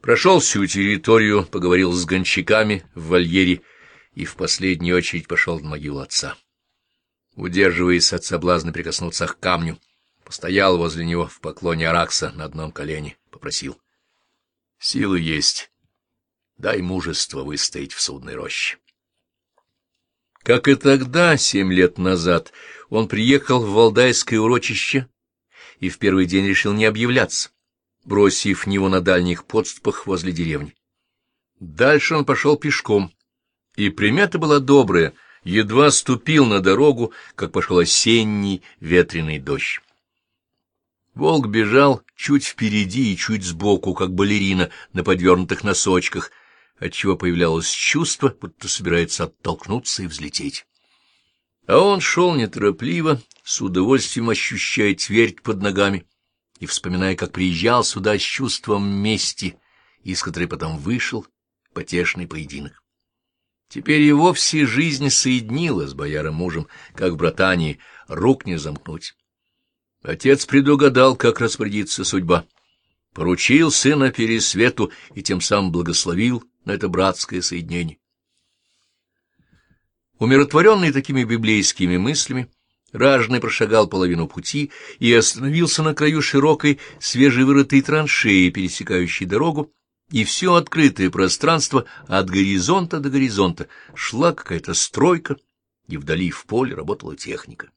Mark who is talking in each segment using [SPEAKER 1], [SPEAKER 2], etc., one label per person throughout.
[SPEAKER 1] Прошел всю территорию, поговорил с гончаками в вольере и в последнюю очередь пошел на могилу отца. Удерживаясь от соблазна прикоснуться к камню, постоял возле него в поклоне Аракса на одном колене, попросил. — Силы есть. Дай мужество выстоять в судной роще. Как и тогда, семь лет назад, он приехал в Валдайское урочище и в первый день решил не объявляться, бросив него на дальних подступах возле деревни. Дальше он пошел пешком, и примета была добрая, едва ступил на дорогу, как пошел осенний ветреный дождь. Волк бежал чуть впереди и чуть сбоку, как балерина на подвернутых носочках, отчего появлялось чувство, будто собирается оттолкнуться и взлететь. А он шел неторопливо, с удовольствием ощущая твердь под ногами и вспоминая, как приезжал сюда с чувством мести, из которой потом вышел потешный поединок. Теперь и вовсе жизнь соединила с бояром-мужем, как в братании, рук не замкнуть. Отец предугадал, как распорядится судьба. Поручил сына Пересвету и тем самым благословил на это братское соединение. Умиротворенный такими библейскими мыслями, Ражный прошагал половину пути и остановился на краю широкой, свежевырытой траншеи, пересекающей дорогу, и все открытое пространство от горизонта до горизонта шла какая-то стройка, и вдали в поле работала техника.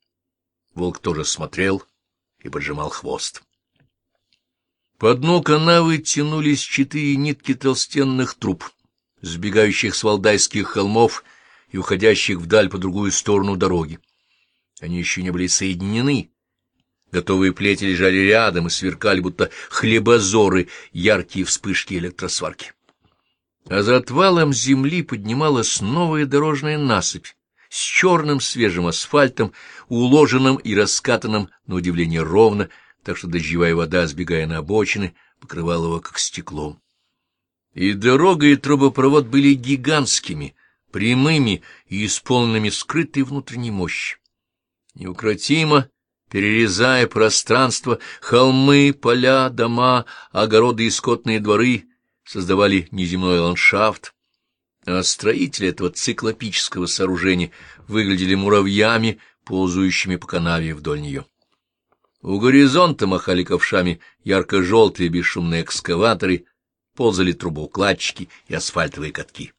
[SPEAKER 1] Волк тоже смотрел и поджимал хвост. По дну канавы тянулись четыре нитки толстенных труб, сбегающих с валдайских холмов и уходящих вдаль по другую сторону дороги. Они еще не были соединены. Готовые плети лежали рядом и сверкали, будто хлебозоры, яркие вспышки электросварки. А за отвалом земли поднималась новая дорожная насыпь с черным свежим асфальтом, уложенным и раскатанным, на удивление, ровно, так что дождевая вода, сбегая на обочины, покрывала его как стеклом. И дорога, и трубопровод были гигантскими, прямыми и исполненными скрытой внутренней мощи. Неукротимо, перерезая пространство, холмы, поля, дома, огороды и скотные дворы создавали неземной ландшафт, а строители этого циклопического сооружения выглядели муравьями, ползающими по канаве вдоль нее. У горизонта махали ковшами ярко-желтые бесшумные экскаваторы, ползали трубоукладчики и асфальтовые катки.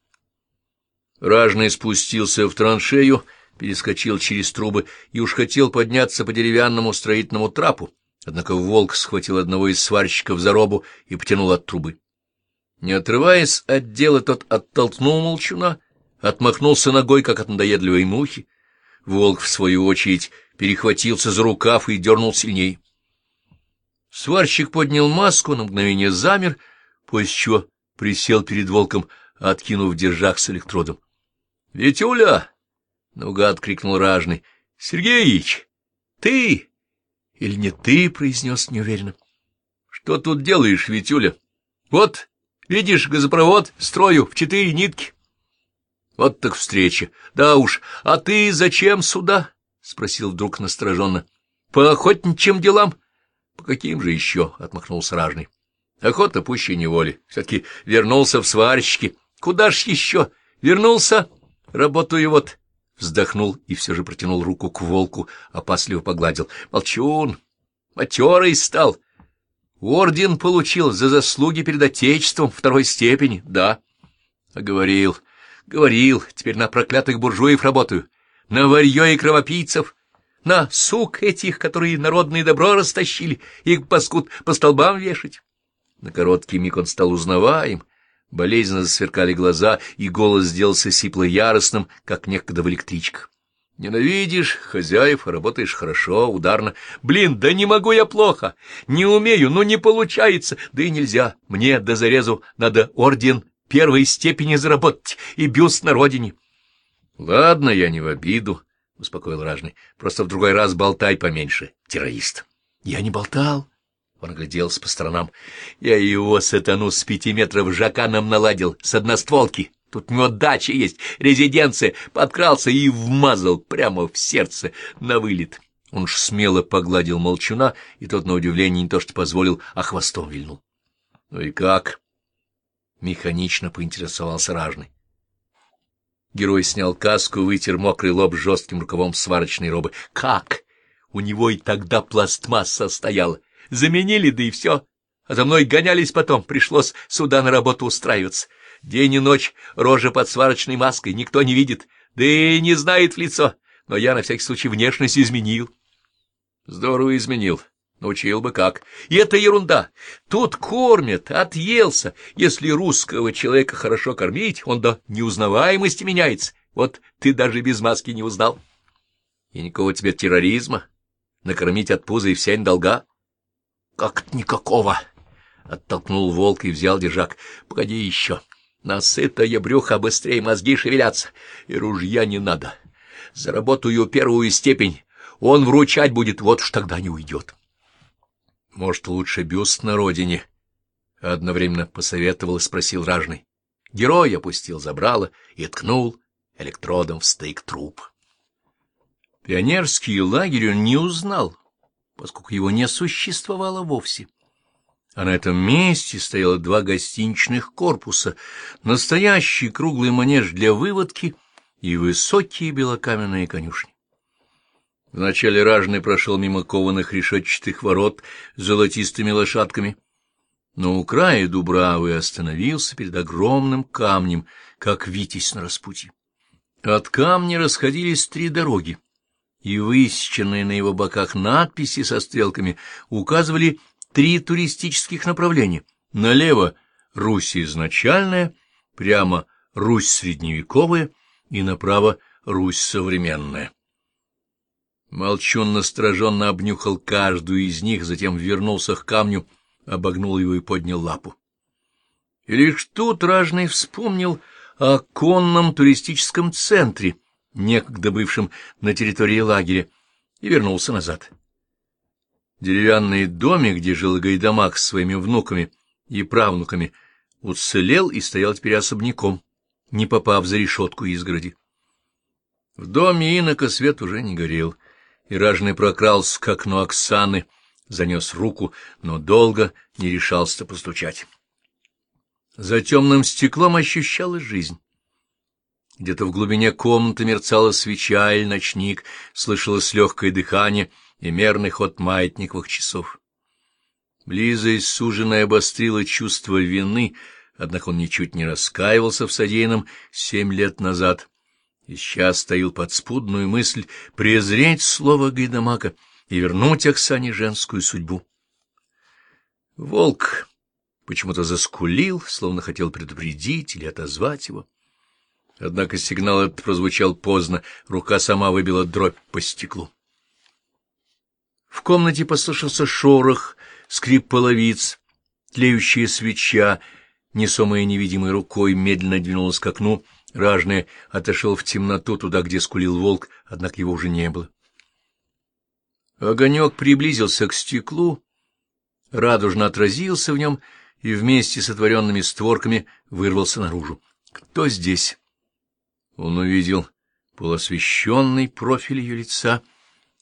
[SPEAKER 1] Ражный спустился в траншею, перескочил через трубы и уж хотел подняться по деревянному строительному трапу, однако волк схватил одного из сварщиков за робу и потянул от трубы. Не отрываясь от дела, тот оттолкнул молчуна, отмахнулся ногой, как от надоедливой мухи. Волк, в свою очередь, перехватился за рукав и дернул сильней. Сварщик поднял маску, на мгновение замер, после чего присел перед волком, откинув держак с электродом. — Витюля! — наугад крикнул ражный. — Сергеич, ты или не ты? — произнес неуверенно. — Что тут делаешь, Витюля? — Вот, видишь, газопровод строю в четыре нитки. — Вот так встреча. Да уж, а ты зачем сюда? — спросил вдруг настороженно. — По охотничьим делам? — По каким же еще? — отмахнулся ражный. — Охота пуще неволи. Все-таки вернулся в сварщики. Куда ж еще? Вернулся? Работаю вот вздохнул и все же протянул руку к волку, опасливо погладил. Молчун, матерый стал. Орден получил за заслуги перед Отечеством второй степени, да. А говорил, говорил, теперь на проклятых буржуев работаю, на варьё и кровопийцев, на сук этих, которые народное добро растащили, их паскуд по столбам вешать. На короткий миг он стал узнаваем, Болезненно засверкали глаза, и голос сделался сипло-яростным, как некогда в электричках. Ненавидишь хозяев, работаешь хорошо, ударно. Блин, да не могу я плохо, не умею, ну не получается, да и нельзя. Мне до зарезу надо орден первой степени заработать и бюст на родине. — Ладно, я не в обиду, — успокоил ражный, — просто в другой раз болтай поменьше, террорист. — Я не болтал, он огляделся по сторонам. Я его сатану с пяти метров жаканом наладил, с одностволки. Тут у него дача есть, резиденция. Подкрался и вмазал прямо в сердце на вылет. Он ж смело погладил молчуна, и тот, на удивление, не то что позволил, а хвостом вильнул. — Ну и как? Механично поинтересовался ражный. Герой снял каску, вытер мокрый лоб жестким рукавом сварочной робы. Как? У него и тогда пластмасса стояла. Заменили, да и все. А за мной гонялись потом, пришлось сюда на работу устраиваться. День и ночь рожа под сварочной маской, никто не видит, да и не знает в лицо, но я на всякий случай внешность изменил. Здорово изменил. Научил бы как. И это ерунда. Тут кормят, отъелся. Если русского человека хорошо кормить, он до неузнаваемости меняется. Вот ты даже без маски не узнал. И никакого тебе терроризма. Накормить от пуза и вся долга. Как никакого. Оттолкнул волк и взял держак. Погоди еще. Насытое брюхо быстрее мозги шевелятся. И ружья не надо. Заработаю первую степень. Он вручать будет, вот уж тогда не уйдет. Может, лучше бюст на родине? Одновременно посоветовал и спросил ражный. Герой опустил забрало и ткнул электродом в стык труп. Пионерский лагерь он не узнал, поскольку его не существовало вовсе. А на этом месте стояло два гостиничных корпуса, настоящий круглый манеж для выводки и высокие белокаменные конюшни. Вначале ражный прошел мимо кованых решетчатых ворот с золотистыми лошадками, но у края Дубравы остановился перед огромным камнем, как витязь на распутье. От камня расходились три дороги, и высеченные на его боках надписи со стрелками указывали три туристических направления. Налево — Русь изначальная, прямо — Русь средневековая и направо — Русь современная. Молчун настороженно обнюхал каждую из них, затем вернулся к камню, обогнул его и поднял лапу. И лишь тут Ражный вспомнил о конном туристическом центре, некогда бывшем на территории лагеря, и вернулся назад. Деревянный домик, где жил Гайдамак с своими внуками и правнуками, уцелел и стоял теперь особняком, не попав за решетку изгороди. В доме инока свет уже не горел — и ражный прокрался к окну Оксаны, занес руку, но долго не решался постучать. За темным стеклом ощущалась жизнь. Где-то в глубине комнаты мерцала свеча или ночник, слышалось легкое дыхание и мерный ход маятниковых часов. Близость суженая обострила чувство вины, однако он ничуть не раскаивался в содеянном семь лет назад и сейчас стоял подспудную мысль презреть слово Гайдамака и вернуть Оксане женскую судьбу. Волк почему-то заскулил, словно хотел предупредить или отозвать его. Однако сигнал этот прозвучал поздно, рука сама выбила дробь по стеклу. В комнате послышался шорох, скрип половиц, тлеющая свеча, несомая невидимой рукой, медленно двинулась к окну — Ражный отошел в темноту туда, где скулил волк, однако его уже не было. Огонек приблизился к стеклу, радужно отразился в нем и вместе с отворенными створками вырвался наружу. Кто здесь? Он увидел полуосвещенный профиль ее лица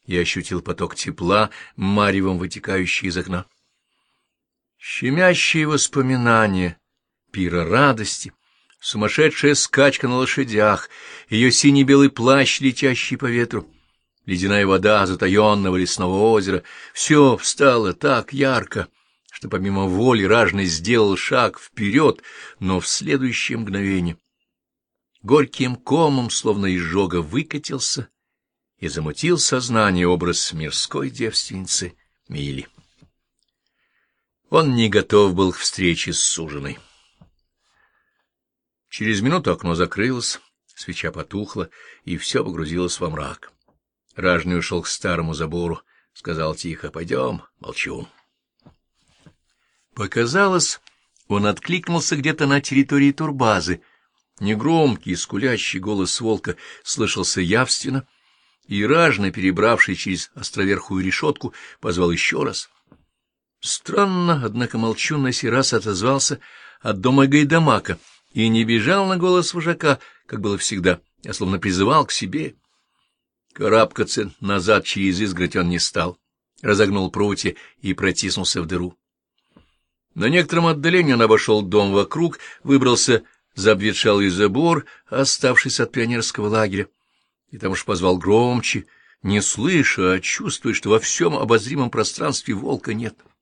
[SPEAKER 1] и ощутил поток тепла, маревом вытекающий из окна. Щемящие воспоминания, пира радости, сумасшедшая скачка на лошадях, ее синий-белый плащ, летящий по ветру, ледяная вода затаенного лесного озера — все встало так ярко, что помимо воли ражный сделал шаг вперед, но в следующее мгновение горьким комом, словно изжога, выкатился и замутил сознание образ мирской девственницы Мили. Он не готов был к встрече с суженой. Через минуту окно закрылось, свеча потухла, и все погрузилось во мрак. Ражный ушел к старому забору, сказал тихо, — Пойдем, молчу. Показалось, он откликнулся где-то на территории турбазы. Негромкий, скулящий голос волка слышался явственно, и ражно, перебравший через островерхую решетку, позвал еще раз. Странно, однако молчун на сей раз отозвался от дома Гайдамака — и не бежал на голос вожака, как было всегда, а словно призывал к себе. Карабкаться назад через изгородь он не стал, разогнул прутья и протиснулся в дыру. На некотором отдалении он обошел дом вокруг, выбрался за обветшалый забор, оставшийся от пионерского лагеря, и там уж позвал громче, не слыша, а чувствуя, что во всем обозримом пространстве волка нет. —